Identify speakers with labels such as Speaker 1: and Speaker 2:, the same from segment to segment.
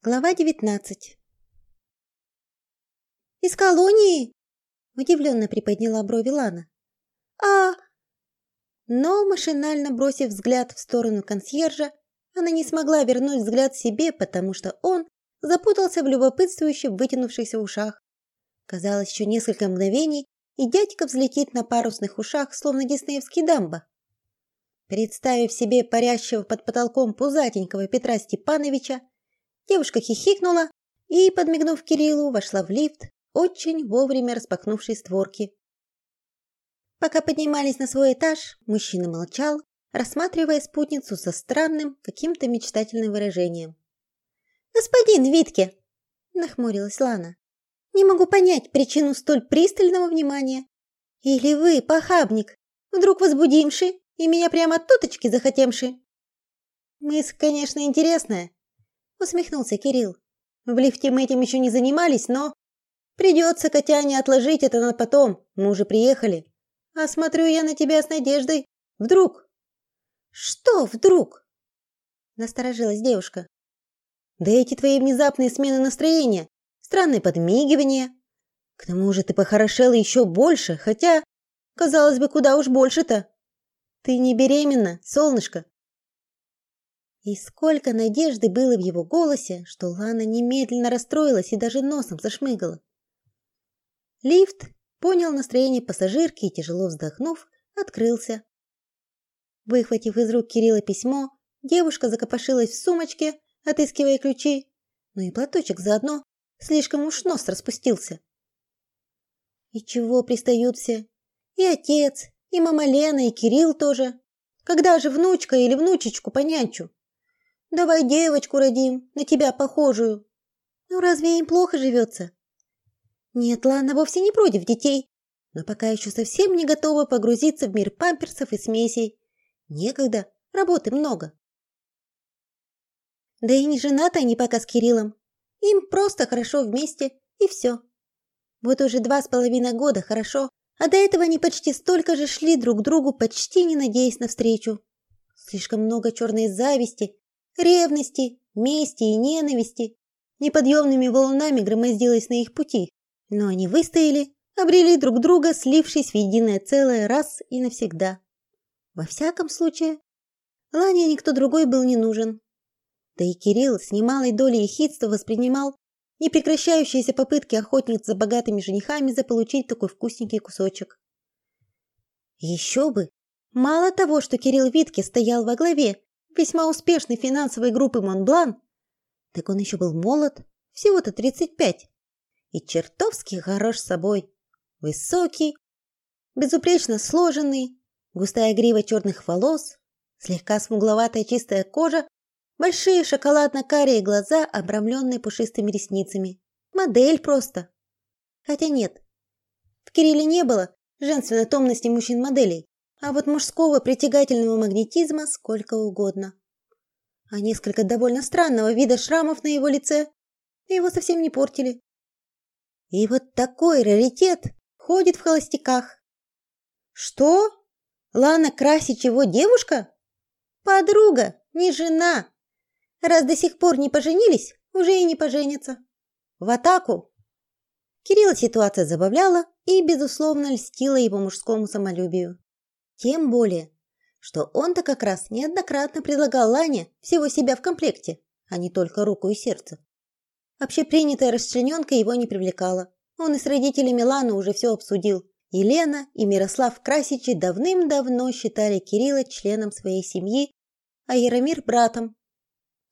Speaker 1: Глава девятнадцать. Из колонии? удивленно приподняла брови Лана. А но машинально бросив взгляд в сторону консьержа, она не смогла вернуть взгляд себе, потому что он запутался в любопытствующе вытянувшихся ушах. Казалось, еще несколько мгновений, и дядька взлетит на парусных ушах, словно диснеевский дамба. Представив себе парящего под потолком пузатенького Петра Степановича, девушка хихикнула и, подмигнув Кириллу, вошла в лифт, очень вовремя распахнувший створки. Пока поднимались на свой этаж, мужчина молчал, рассматривая спутницу со странным, каким-то мечтательным выражением. «Господин Витке!» – нахмурилась Лана. «Не могу понять причину столь пристального внимания. Или вы, похабник, вдруг возбудимши и меня прямо туточки захотемши?» «Мысль, конечно, интересная», – усмехнулся Кирилл. «В лифте мы этим еще не занимались, но придется, Катяне, отложить это на потом. Мы уже приехали. А смотрю я на тебя с надеждой. Вдруг? Что вдруг? Насторожилась девушка. Да эти твои внезапные смены настроения, странные подмигивания. К тому же ты похорошела еще больше, хотя, казалось бы, куда уж больше-то. Ты не беременна, солнышко. И сколько надежды было в его голосе, что Лана немедленно расстроилась и даже носом зашмыгала. Лифт понял настроение пассажирки и, тяжело вздохнув, открылся. Выхватив из рук Кирилла письмо, девушка закопошилась в сумочке, отыскивая ключи, но и платочек заодно, слишком уж нос распустился. И чего пристают все? И отец, и мама Лена, и Кирилл тоже. Когда же внучка или внучечку понянчу? Давай девочку родим, на тебя похожую. Ну разве им плохо живется? Нет, Лана вовсе не против детей, но пока еще совсем не готова погрузиться в мир памперсов и смесей. Некогда, работы много. Да и не женаты они пока с Кириллом. Им просто хорошо вместе, и все. Вот уже два с половиной года хорошо, а до этого они почти столько же шли друг к другу, почти не надеясь на встречу. Слишком много черной зависти, ревности, мести и ненависти неподъемными волнами громоздилось на их пути. Но они выстояли, обрели друг друга, слившись в единое целое раз и навсегда. Во всяком случае, Лане никто другой был не нужен. Да и Кирилл с немалой долей ехидства воспринимал непрекращающиеся попытки охотниц за богатыми женихами заполучить такой вкусненький кусочек. Еще бы! Мало того, что Кирилл Витке стоял во главе весьма успешной финансовой группы Монблан, так он еще был молод, всего-то 35, и чертовски хорош собой. Высокий, безупречно сложенный, густая грива черных волос, слегка смугловатая чистая кожа, большие шоколадно-карие глаза, обрамленные пушистыми ресницами. Модель просто. Хотя нет, в Кирилле не было женственной томности мужчин-моделей, а вот мужского притягательного магнетизма сколько угодно. А несколько довольно странного вида шрамов на его лице его совсем не портили. И вот такой раритет ходит в холостяках. Что? Лана Красич его девушка? Подруга, не жена. Раз до сих пор не поженились, уже и не поженятся. В атаку. Кирилла ситуация забавляла и, безусловно, льстила его мужскому самолюбию. Тем более, что он-то как раз неоднократно предлагал Лане всего себя в комплекте, а не только руку и сердце. Общепринятая расчлененка его не привлекала. Он и с родителями Ланы уже все обсудил. Елена и Мирослав Красичи давным-давно считали Кирилла членом своей семьи, а Яромир братом.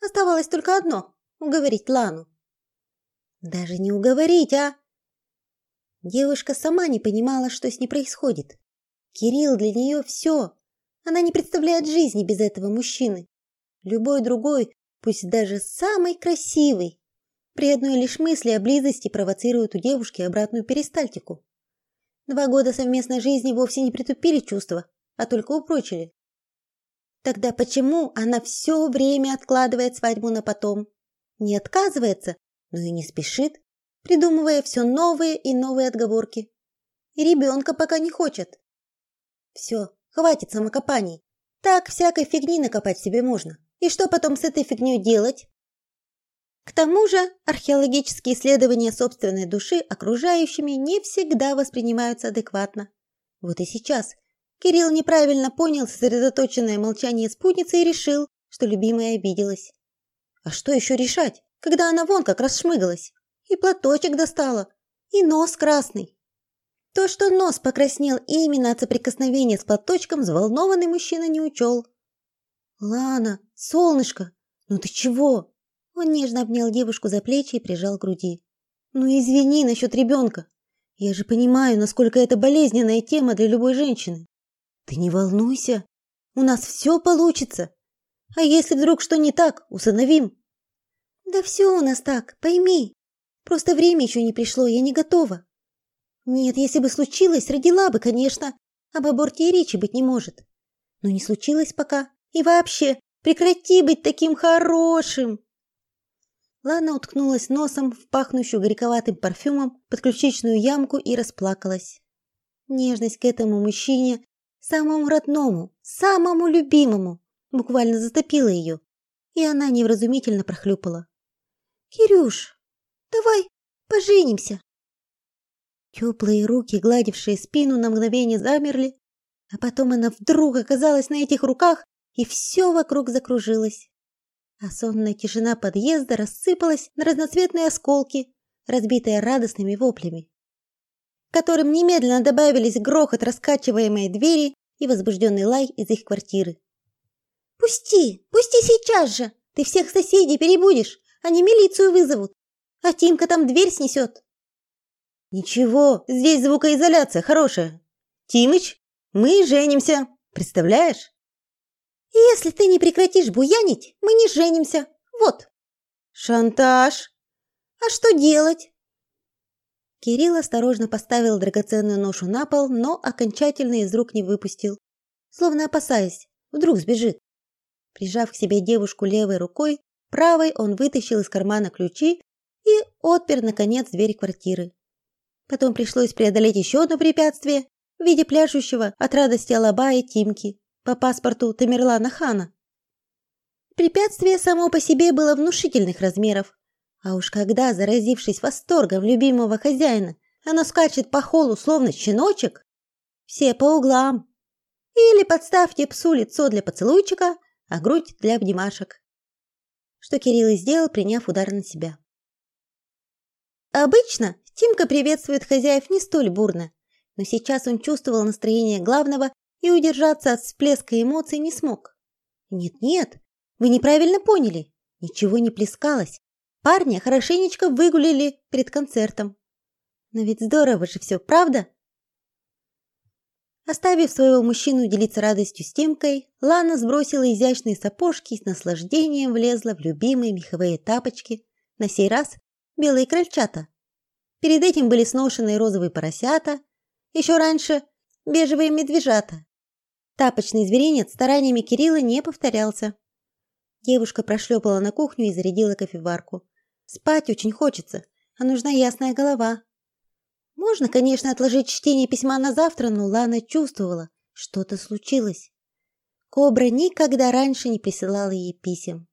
Speaker 1: Оставалось только одно уговорить Лану. Даже не уговорить, а Девушка сама не понимала, что с ней происходит. Кирилл для нее все. Она не представляет жизни без этого мужчины. Любой другой, пусть даже самый красивый, при одной лишь мысли о близости провоцирует у девушки обратную перистальтику. Два года совместной жизни вовсе не притупили чувства, а только упрочили. Тогда почему она все время откладывает свадьбу на потом? Не отказывается, но и не спешит, придумывая все новые и новые отговорки. И ребенка пока не хочет. Все, хватит самокопаний. Так всякой фигни накопать себе можно. И что потом с этой фигней делать? К тому же, археологические исследования собственной души окружающими не всегда воспринимаются адекватно. Вот и сейчас Кирилл неправильно понял сосредоточенное молчание спутницы и решил, что любимая обиделась. А что еще решать, когда она вон как расшмыгалась? И платочек достала, и нос красный. То, что нос покраснел именно от соприкосновения с платочком, взволнованный мужчина не учел. «Лана, солнышко, ну ты чего?» Он нежно обнял девушку за плечи и прижал к груди. «Ну извини насчет ребенка. Я же понимаю, насколько это болезненная тема для любой женщины. Ты не волнуйся, у нас все получится. А если вдруг что не так, усыновим». «Да все у нас так, пойми. Просто время еще не пришло, я не готова. Нет, если бы случилось, родила бы, конечно. Об аборте и речи быть не может. Но не случилось пока. И вообще, прекрати быть таким хорошим. Лана уткнулась носом в пахнущую горьковатым парфюмом под ключичную ямку и расплакалась. Нежность к этому мужчине, самому родному, самому любимому, буквально затопила ее, и она невразумительно прохлюпала. «Кирюш, давай поженимся!» Теплые руки, гладившие спину, на мгновение замерли, а потом она вдруг оказалась на этих руках, и все вокруг закружилось а сонная тишина подъезда рассыпалась на разноцветные осколки, разбитые радостными воплями, которым немедленно добавились грохот раскачиваемой двери и возбужденный лай из их квартиры. «Пусти! Пусти сейчас же! Ты всех соседей перебудешь, они милицию вызовут, а Тимка там дверь снесет!» «Ничего, здесь звукоизоляция хорошая. Тимыч, мы женимся, представляешь?» Если ты не прекратишь буянить, мы не женимся. Вот. Шантаж. А что делать? Кирилл осторожно поставил драгоценную ношу на пол, но окончательно из рук не выпустил, словно опасаясь, вдруг сбежит. Прижав к себе девушку левой рукой, правой он вытащил из кармана ключи и отпер наконец дверь квартиры. Потом пришлось преодолеть еще одно препятствие в виде пляшущего от радости Алабая Тимки по паспорту Тамерлана Хана. Препятствие само по себе было внушительных размеров, а уж когда, заразившись восторгом любимого хозяина, оно скачет по холу словно щеночек, все по углам. Или подставьте псу лицо для поцелуйчика, а грудь для обнимашек. Что Кирилл и сделал, приняв удар на себя. Обычно Тимка приветствует хозяев не столь бурно, но сейчас он чувствовал настроение главного и удержаться от всплеска эмоций не смог. Нет-нет, вы неправильно поняли. Ничего не плескалось. Парня хорошенечко выгулили перед концертом. Но ведь здорово же все, правда? Оставив своего мужчину делиться радостью с Тимкой, Лана сбросила изящные сапожки и с наслаждением влезла в любимые меховые тапочки, на сей раз белые крольчата. Перед этим были сношенные розовые поросята, еще раньше бежевые медвежата. Тапочный зверинец стараниями Кирилла не повторялся. Девушка прошлепала на кухню и зарядила кофеварку. Спать очень хочется, а нужна ясная голова. Можно, конечно, отложить чтение письма на завтра, но Лана чувствовала, что-то случилось. Кобра никогда раньше не присылала ей писем.